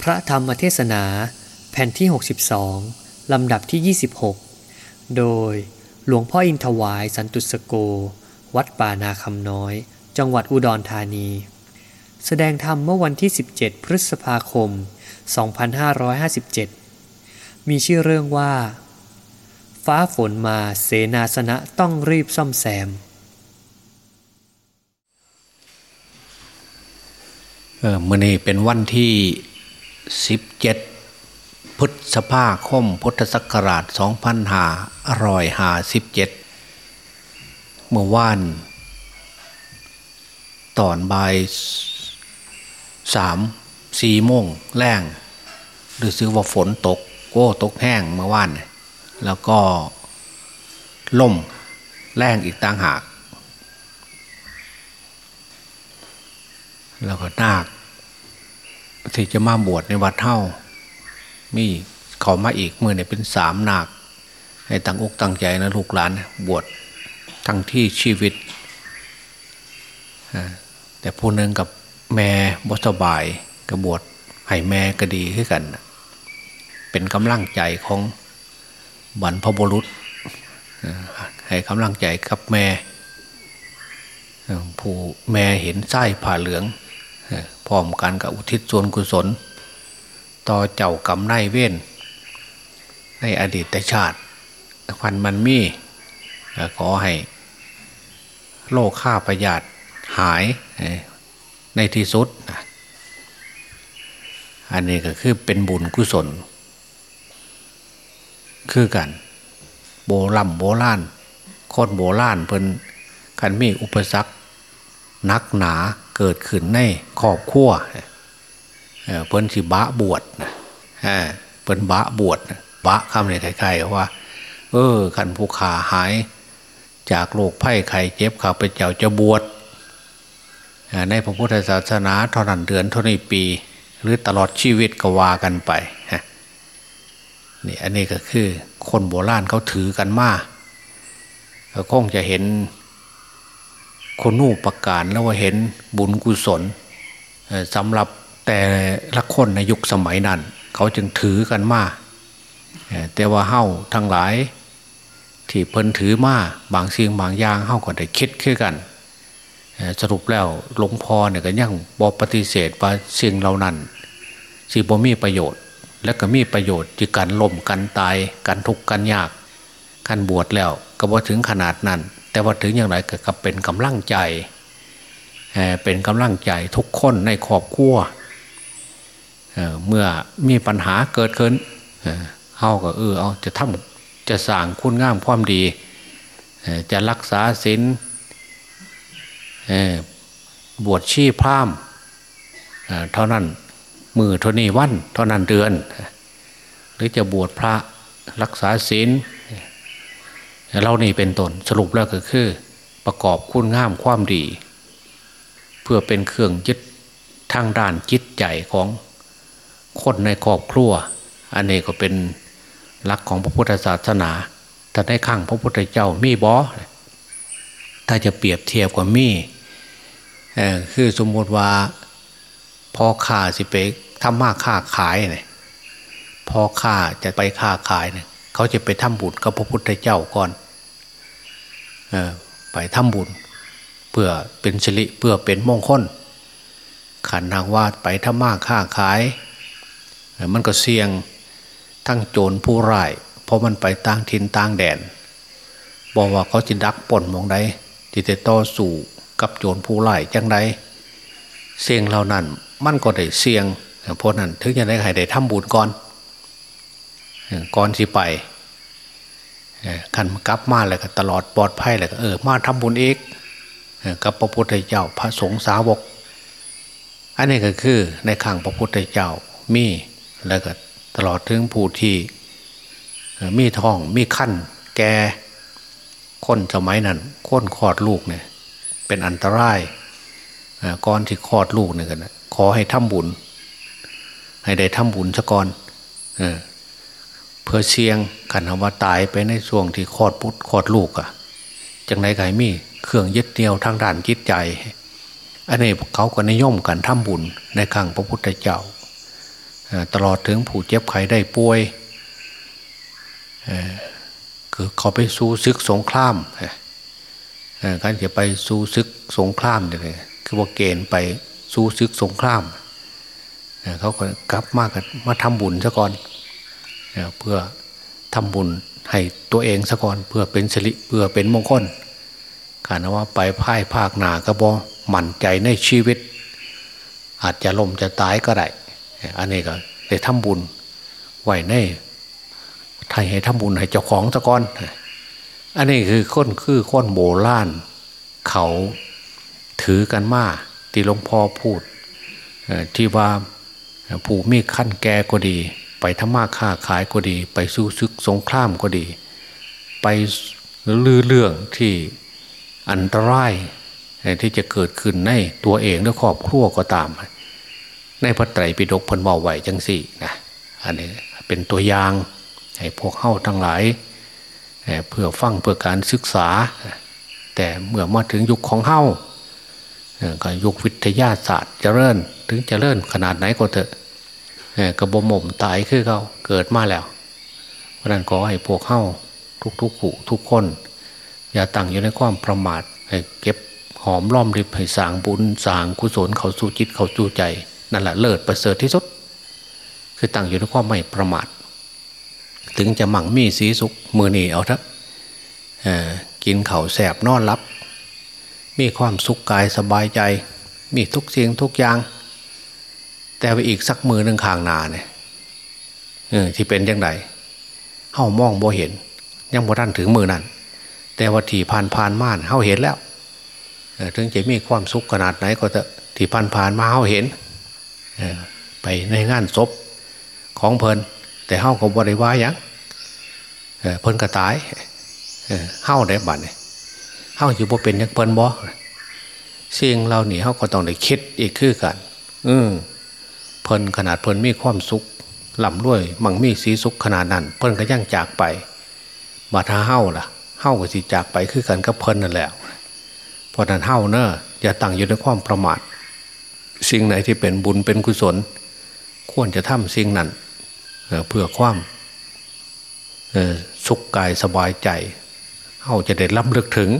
พระธรรมเทศนาแผ่นที่ 62 ลำดับที่ 26 โดยหลวงพ่ออินทวายสันตุสโก วัดป่านาคำน้อย จังหวัดอุดรธานี แสดงธรรมเมื่อวันที่ 17 พฤษภาคม 2557 มีชื่อเรื่องว่า ฟ้าฝนมาเสนาสนะต้องรีบซ่อมแซมเออมื่อนี้เป็นวันที่ 17 พฤษภาคมพุทธศักราช2557 เมื่อวาน ตอนบ่ายสามสี่โมงแรงหรือซื้อว่าฝนตกโก้ตกแห้งเมื่อวาน แล้วก็ล่มแรงอีกต่างหาก แล้วก็นาค ที่จะมาบวชในวัดเท่ามีเขามาอีกมือเนี่ยเป็นสามนาคให้ตั้งอกตั้งใจนะลูกหลานบวชทั้งที่ชีวิต แต่ผู้หนึ่งกับแม่บสบายกับบวชให้แม่ก็ดีขึ้นกัน เป็นกำลังใจของบรรพบุรุษให้กำลังใจกับแม่ ผู้แม่เห็นไส้ผ่าเหลือง พร้อมกันกับอุทิศส่วนกุศล ต่อเจ้ากรรมนายเว้นในอดีตชาติพันมันมีขอให้โลกข้าประหยัดหายในที่สุด อันนี้ก็คือเป็นบุญกุศล คือกันโบรำโบราณคนโบราณเพิ่นคันมีอุปสรรคนักหนา เกิดขึ้นในครอบครัวเพิ่นสิบะบวชนะเพิ่นบะบวชบะคำในใครๆว่า เออขันผู้ขาหาย จากโรคไข้ไข้เจ็บข้าพเจ้าจะบวชในพระพุทธศาสนาเท่านั้นเดือนเท่านี้ปี หรือตลอดชีวิตก็ว่ากันไปนี่อันนี้ก็คือคนโบราณเขาถือกันมาก็คงจะเห็น คนนู่ประการแล้วว่าเห็นบุญกุศลสำหรับแต่ละคนในยุคสมัยนั้น เขาจึงถือกันมาแต่ว่าเฮ้าทั้งหลาย ที่เพิ่นถือมาบางสิ่งบางอย่างเฮ้าก็ได้คิดขึ้นกัน สรุปแล้วหลวงพ่อเนี่ยก็ยังบอปฏิเสธว่าสิ่งเหล่านั้นสิ่งบ่มีประโยชน์ และก็มีประโยชน์ที่กันล่มกันตายกันทุกข์กันยากกันบวชแล้วก็บ่ถึงขนาดนั้น แต่ว่าถึงอย่างไรก็เป็นกำลังใจเป็นกำลังใจทุกคนในครอบครัวเมื่อมีปัญหาเกิดขึ้นเฮาก็เออเอาจะทำจะสร้างคุณงามความดี จะรักษาศีลบวชชีพรามเท่านั้นมือเท่านี้วัน เท่านั้นเดือน หรือจะบวชพระรักษาศีล เรานี่เป็นตนสรุปแล้วก็คือ ประกอบคุณงามความดี เพื่อเป็นเครื่องยึดทางด้านจิตใจของคนในครอบครัว อันนี้ก็เป็นหลักของพระพุทธศาสนาแต่ในข้างพระพุทธเจ้ามีบอถ้าจะเปรียบเทียบกับมีคือสมมติว่าพอข้าสิไปทำมาค้าขายเนี่ยพอข้าจะไปค้าขายเนี่ย เขาจะไปทำบุญกับพระพุทธเจ้าก่อนอไปทำบุญ เพื่อเป็นสิริเพื่อเป็นมงคลขันทางว่าไปทำมากค้าขาย มันก็เสี่ยงทั้งโจรผู้ร้ายเพราะมันไปต่างถิ่นต่างแดน บอกว่าเขาจะดักป่นมองใดจิตต่อสู่กับโจรผู้ร้ายจังใดเสี่ยงเหล่านั้นมันก็ได้เสี่ยงเพราะนั้นถึงจะได้ใครได้ทำบุญก่อน ก่อนสิไปขันกลับมาเลยก็ตลอดปลอดภัยเลยก็เออมาทำบุญเอกกับพระพุทธเจ้าพระสงฆ์สาวก อันนี้ก็คือในขังพระพุทธเจ้ามีแล้วก็ตลอดถึงผู้ที่มีท้องมีขั้นแก่คนสมัยนั้นค้นคลอดลูกเนี่ยเป็นอันตรายก่อนที่คลอดลูกเนี่ยกันขอให้ทำบุญ ให้ได้ทำบุญซะก่อน เพื่อเชียงขันว่าตายไปในช่วงที่คลอดพุทธคลอดลูกอะจังไรไก่มีเครื่องยึดเหนี่ยวทางด้านจิตใจ อันนี้เขาก็นิยมกันทำบุญในครั้งพระพุทธเจ้า ตลอดถึงผู้เจ็บไข้ได้ป่วยคือเขาไปสู้ซึกสงครามการจะไปสู้ซึกสงครามเนี่ยคือว่าเกณฑ์ไปสู้ซึกสงครามเขาก็กลับมากันมาทำบุญซะก่อน เพื่อทำบุญให้ตัวเองซะก่อนเพื่อเป็นสิริเพื่อเป็นมงคลการว่าไปพ่ายภาคหนากระบอหมั่นใจในชีวิต อาจจะล่มจะตายก็ได้อันนี้ก็ได้ทำบุญไหวในไทยให้ทำบุญให้เจ้าของซะก่อนอันนี้คือค้นคือค้นโบราณเขาถือกันมาที่หลวงพ่อพูดที่ว่าผู้มีขั้นแก่ก็ดี ไปทำมาค้าขายก็ดี ไปสู้ซึกสงครามก็ดี ไปลือเรื่องที่อันตรายที่จะเกิดขึ้นในตัวเองและครอบครัวก็ตาม ในพระไตรปิฎกพันเบาไหวจังสี่นะอันนี้เป็นตัวอย่างให้พวกเข้าทั้งหลายเพื่อฟังเพื่อการศึกษา แต่เมื่อมาถึงยุคของเฮ้าก็ยุควิทยาศาสตร์เจริญถึงเจริญขนาดไหนก็เถอะ กระบหมมตายคือเขาเกิดมาแล้วเพราะนั้นขอให้พวกเข้าทุกๆขู่ทุกคน อย่าตั้งอยู่ในความประมาทให้เก็บหอมล้อมริบให้สางบุญสางกุศลเขาสู่จิตเขาสู่ใจ นั่นแหละเลิศประเสริฐที่สุด คือตั้งอยู่ในความไม่ประมาท ถึงจะหมั่งมีสีสุขมือหนีเอาทักกินเข่าแสบนอนรับ มีความสุขกายสบายใจ มีทุกเสียงทุกอย่าง แต่ไปอีกสักมือหนึ่งข้างนาเนี่ยที่เป็นยังไงเฮ้ามองบ่เห็น ยังบ่ทันถึงมือนั้นแต่ว่าที่ผ่านผ่านม่านเฮ้าเห็นแล้วถึงจะมีความสุขขนาดไหนก็จะที่ผ่านผ่านมาเฮ้าเห็นไปในงานศพของเพลินแต่เฮ้าก็บริวายังเพลินก็ตายเฮ้าได้บัตรเฮ้าอยู่บ่เป็นยังเพลินบ่สิ่งเราหนีเฮ้าก็ต้องได้คิดอีกคือกัน อืม เพลินขนาดเพลินมีความสุขลำด้วยมั่งมีสีสุขขนาดนั้น เพลินก็ย่างจากไปบาทาเฮ้าล่ะเฮ้าก็สิจากไปคือกันกับเพลินนั่นแหละเพราะนั้นเฮ้าเนอะอย่าตั้งอยู่ในความประมาทสิ่งไหนที่เป็นบุญเป็นกุศล ควรจะทำสิ่งนั้นเพื่อความสุขกายสบายใจเฮาจะได้ล้ำลึกถึง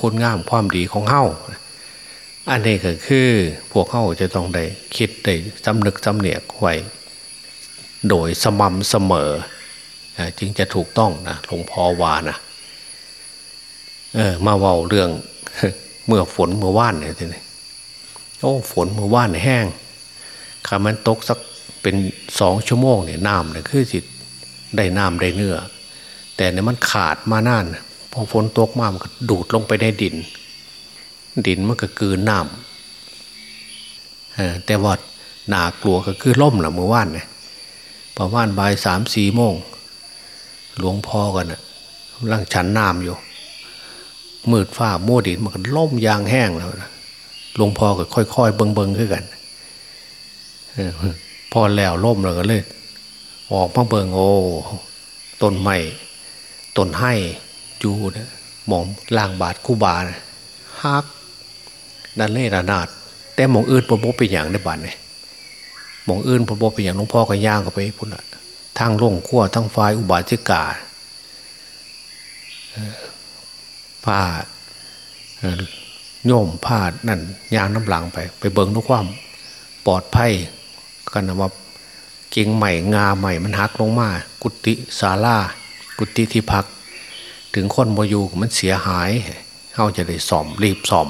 คุณงามความดีของเฮา อันนี้ก็คือพวกเฮาจะต้องได้คิดได้จำนึกจำเนียกไว้โดยสม่ำเสมอจึงจะถูกต้องนะหลวงพ่อวานะเออมาเว้าเรื่องเมื่อฝนเมื่อว่านเนี่ยทีนี้โอ้ฝนเมื่อว่านแห้งขามันตกสักเป็นสองชั่วโมงเนี่ยน้ำเนี่ยคือสิได้น้ำได้เนื้อ แต่เนี่ยมันขาดมานานพอฝนตกมามันก็ดูดลงไปในดิน ดินมันก็กืนน้ำแต่ว่าหนากลัวก็คือล่มแหละเมื่อวานเนี่ยประมาณบ่ายสามสี่โมง หลวงพ่อกันนะร่างฉันน้ำอยู่ มืดฟ้าโมดินมันก็ล่มยางแห้งแล้วนะหลวงพ่อก็ค่อยๆเบิงๆขึ้นกันพอแล้วล่มแล้วก็เลย ออกมาเบิงโอ้ต้นไม้ต้นไห้จูนะมองล่างบาดคู่บานะฮัก ดันเล่ระนาดแต่มองอื่นพบเป็นอย่างในบ้านเนี่ยมองอื่นพบเป็นอย่างหลวงพ่อก็ย่างก็ไปพุ่นทางล่งขั้วทั้งไฟอุบาจิกาผ้าโยมผ้านั่นยางน้ำหลังไป ไปเบิงด้วยความปลอดภัยกันว่ากิ่งใหม่งาใหม่มันหักลงมา กุฏิศาลากุฏิที่พัก ถึงคนบอยู่มันเสียหายเขาจะได้ซ่อมรีบซ่อม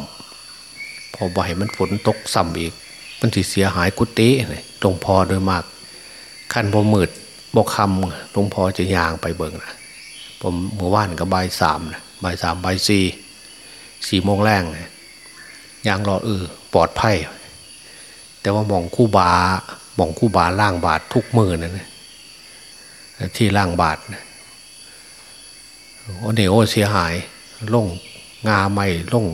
พอบ่อยมันฝนตกซ้ำอีก มันสิเสียหายกุฏิหลวงพ่อโดยมากขั้นบ่มืดบ่คำหลวงพ่อจะยางไปเบิงนะผมเมื่อวานกับใบสามนะใบสามใบสี่สี่โมงแรงนะยางรอเออปลอดภัยแต่ว่ามองคู่บาหมองคู่บาล่างบาททุกมือนะที่ล่างบาทนะโอเนโอเสียหายล่งงาไม่ล่ง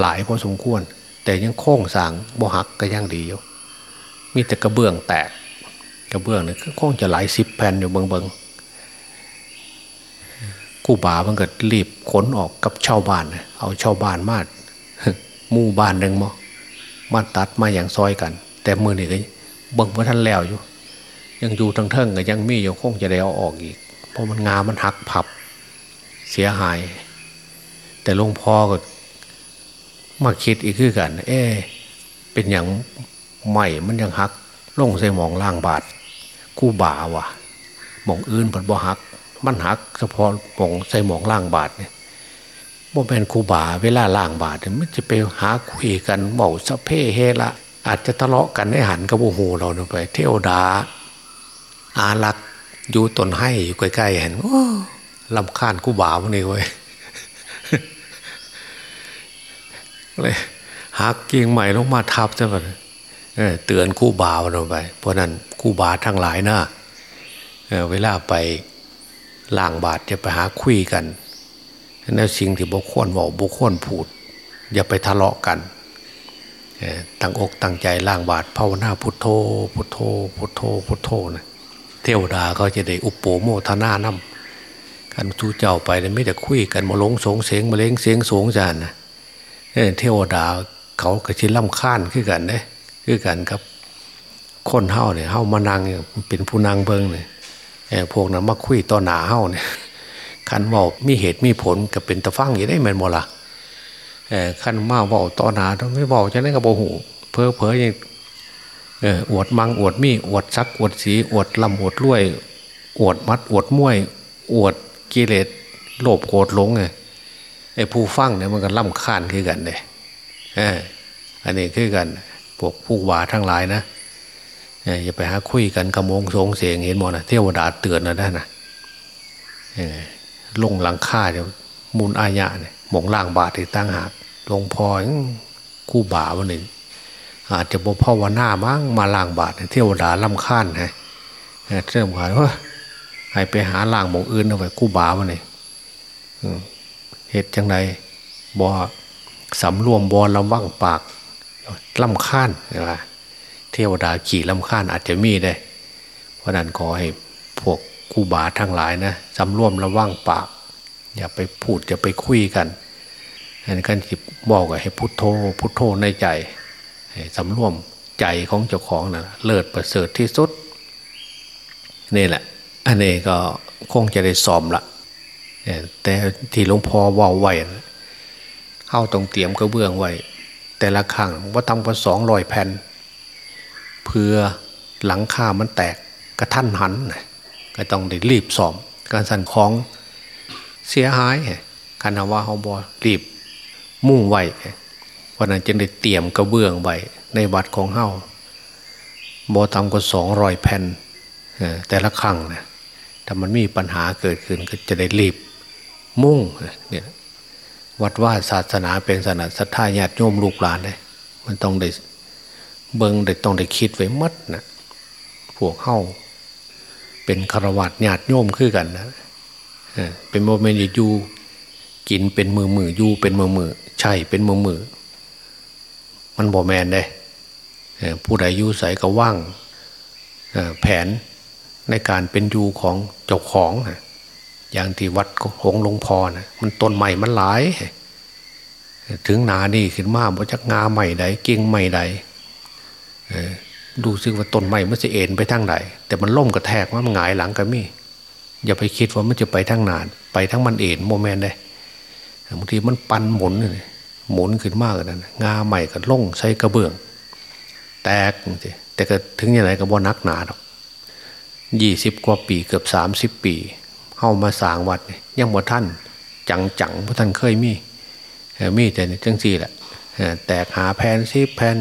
หลายพอสมควร แต่ยังโค้งสางบ่หักก็ยังดีอยู่ มีแต่กระเบื้องแตก กระเบื้องเนี่ยคงจะหลายสิบแผ่นอยู่เบิงเบิงกู้บามันก็รีบขนออกกับชาวบ้าน เอาชาวบ้านมามู่บ้านหนึ่งมามาตัดมาอย่างซอยกัน แต่มือนี่ก็เบิ่งว่าท่านแล้วอยู่ ยังอยู่ทั้งเทิงก็ยังมีอยู่คงจะได้เอาออกอีก เพราะมันงามันหักผับเสียหาย แต่หลวงพ่อก็ มาคิดอีกคือกัน เอ๊เป็นอย่างใหม่มันยังหักลงใส่หมองล่างบาดกู้บ่าวะหมองอื่นผันบ่หัก มันหักเฉพาะหมองใส่หมองล่างบาดเนี่ยบ่เป็นคูบาเวลาล่างบาดมันจะไปหาคุยกันเบาสะเพเฮละอาจจะทะเลาะกันให้หันกับโอ้โหเราไป เทวดาอารักอยู่ตนให้อยู่ใกล้ๆเห็นลำคาญกูบ่าวนี่เว้ย เลยหักกิ่งใหม่ลงมาทับซะก่อนเตือนคู่บาวลงไป เพราะนั้นคู่บาทั้งหลายนะเเวลาไปล่างบาทจะไปหาคุยกันนั่นสิ่งที่บุคคลบอกบุคคลพูด อย่าไปทะเลาะกันตั้งอกตั้งใจล่างบาทภาวนาพุทโธพุทโธพุทโธพุทโธนะเทวดาก็จะได้อุปโภโมทนานำกันทูเจ้าไปไม่แต่คุยกันมาลงสงเสียงมาเล้งเสียงสงจานนะ เทวดาเขากระชิล่ำค้านขึ้นกันเนี่ยคือกันครับ คนเฮ้าเนี่ยเฮ้ามานั่งเป็นผู้นางเบิงเนี่ยพวกนั้นมาคุยต่อหนาเฮ้าเนี่ยขันว่ามีเหตุมีผลกับเป็นตะฟังอย่างได้เหมือนโมละขันมาว่าต่อหนาต้องไม่บอกจะได้กับโอหูเพอเพอยังอวดมังอวดมีอวดซักอวดสีอวดลำอวดรวย อวดมัดอวดมวย อวดกิเลสโลภโกรธหลงไง ไอ้ผู้ฟังเนี่ยมันก็ล่ำคานคือกันเลยอันนี้คือกันพวกผู้ว่าทั้งหลายนะอย่าไปหาคุยกันกระมงสงเสียงเห็นหมดนะเทวดาเตือนนะได้นะลงหลังค่าเดี๋ยวมูลอาญาเนี่ยหมองล่างบาทที่ตั้งหากลงพอคู่บ่าวันหนึ่งอาจจะบพ่อวนามั้งมาล่างบาทเทวดาล่ำค้านฮะเริ่มขายว่าให้ไปหาล่างหมองอื่นเอาไปคู่บ่าวันหนึ่ง เหตุจังไรบ่สำรวมบ่ลำว่างปากลำค้านนะเทวดาขี่ลำค้านอาจจะมีได้ เพราะนั้นขอให้พวกกูบาทั้งหลายนะสำรวมระว่างปาก อย่าไปพูดอย่าไปคุยกันอันนี้กันจิบบอกให้พุทโธพุทโธในใจสำรวมใจของเจ้าของนะเลิศประเสริฐที่สุดนี่แหละ อันนี้ก็คงจะได้สอมละ แต่ที่หลวงพ่อว่าไว้เข้าตรงเตรียมกระเบื้องไว้ แต่ละครั้งว่าทำกว่าสองรอยแผ่นเพื่อหลังคามันแตกกระทันหัน ก็ต้องได้รีบสอมการสั่นของเสียหายคันว่าเขาบอรีบมุ่งไว้เพราะนั้นจึงได้เตรียมกระเบื้องไว้ในวัดของเฮาบอทำกว่าสองรอยแผ่นแต่ละครั้งนะถ้ามันมีปัญหาเกิดขึ้นก็จะได้รีบ มุ่งเนี่ยวัดว่าศาสนาเป็นศาสนาศรัทธาญาติโยมลูกหลานเลยมันต้องได้เบิงได้ต้องได้คิดไว้มัดนะพวกเข้าเป็นคารวะญาติโยมคือกันนะเป็นโมเมนต์อยู่กินเป็นมือมืออยู่เป็นมือมือใช่เป็นมือมือมันบอแมนเลยผู้ใดยู่ใส่ก็ว่างแผนในการเป็นอยู่ของเจ้าของนะ อย่างที่วัดหงหลวงพ่อนะมันต้นใหม่มันหลาย ถึงนานี่ขึ้นมาบ่จักงาใหม่ใดเก่งใหม่ใดดูซึกว่าต้นใหม่มันจะเอ็นไปทางไหนแต่มันล่มกระแทกว่ามันหงายหลังกันมีอย่าไปคิดว่ามันจะไปทางนาน ไปทั้งมันเอ็นโมเมนต์ได้บางทีมันปันหมุนหมุนขึ้นมากนั่นงาใหม่ก็ล่งใช้กระเบื้อง แตกแต่ก็ถึงอย่างไรก็บ่นักหนาหรอกยี่สิบกว่าปีเกือบสามสิบปี เข้ามาสางวัดยังบ่ท่าน จังจังพระท่านเคยมีมีแต่จังสี่แหละแตกหาแผ่นสิบแผ่น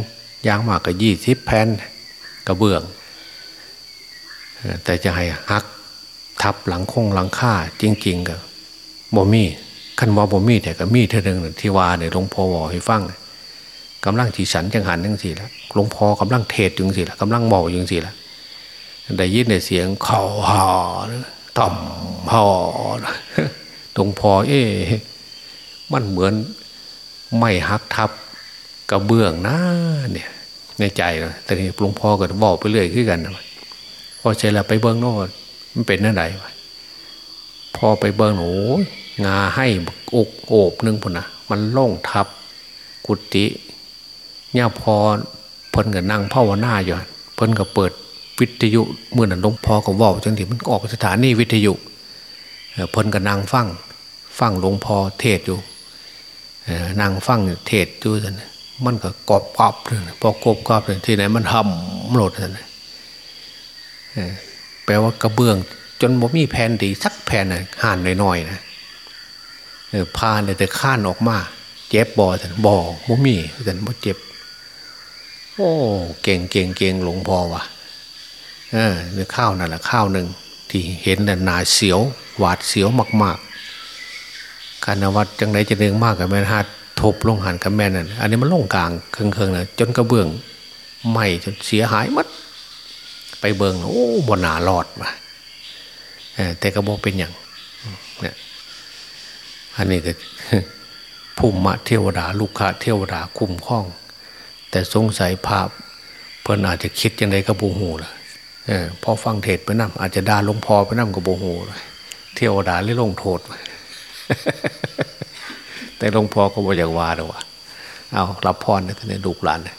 ยางมากก็ยี่สิบแผ่นกระเบื้องแต่จะให้หักทับหลังคงหลังค่าจริง ๆก็บ่มีขันว่าบ่มีแต่ก็มีเท่านึงที่ว่าเนี่ยหลวงพ่อบอให้ฟังกำลังที่ฉันจังหันจังสี่ละหลวงพ่อกำลังเทศจังสี่ละกำลังบอกจังสี่ละได้ยินในเสียงเข่าหอ ต่อมพอตรงพอเอ๊มันเหมือนไม่หักทับกระเบื้องนะเนี่ย ในใจนะแต่นี่หลวงพ่อก็บอกไปเรื่อยขึ้นกันนะพอใจแล้วไปเบื้องโน้นมันเป็นนั่นไหนพอไปเบื้องโอ้งาให้อกโอบนึงพุ่นนะมันล่งทับ กุฏิเนี่ยพอเพิ่นกับนั่งภาวนาอยู่เพิ่นก็เปิด วิทยุเมื่อนั้นหลวงพ่อก็ว่าจังที่มันออกสถานีวิทยุเพิ่นก็นั่งฟังฟังหลวงพ่อเทศอยู่นังฟังเทศอยู่ซั่นน่ะมันก็กรอบกอบเลยพอกอบกรอบเลยที่ไหนมันห่ำหลดซั่นน่ะเออแปลว่ากระเบื้อง จนบ่มีแผ่นดีสักแผ่นน่ะห่านน้อยๆนะพานเลยแต่ข้านออกมา เจ็บบ่ซั่นบ่บ่มีซั่นบ่เจ็บ โอ้เก่งเก่งเก่งหลวงพ่อว่ะ เออเนื้อข้าวนั่นแหละข้าวหนึ่งที่เห็นน่ะหนาเสียว หวาดเสียวมากๆการนวัดจังไหนจะเนืองมากกับแม่ฮัดทบลงหันกับแม่นั่นอันนี้มันลงกลางเครื่องๆนะจนกระเบื้องไหม้จนเสียหายมัด ไปเบิงโอ้บนหนารอดว่ะเออแต่กระบอกเป็นอย่างเนี่ยอันนี้ก็ภูมิมะเทวดาลูกค้าเทวดาคุ้มครอง แต่สงสัยภาพเพิ่นอาจจะคิดยังไงกับบูหูล่ะ ออพอฟังเทศไปนั่งอาจจะด่าหลวงพ่อไปนั่งกับบูหูเลยเที่ยวด่าหรือลงโทษ แต่หลวงพ่อก็บอกอย่างว่าเลยว่าเอารับพรนะท่านลูกหลานนะ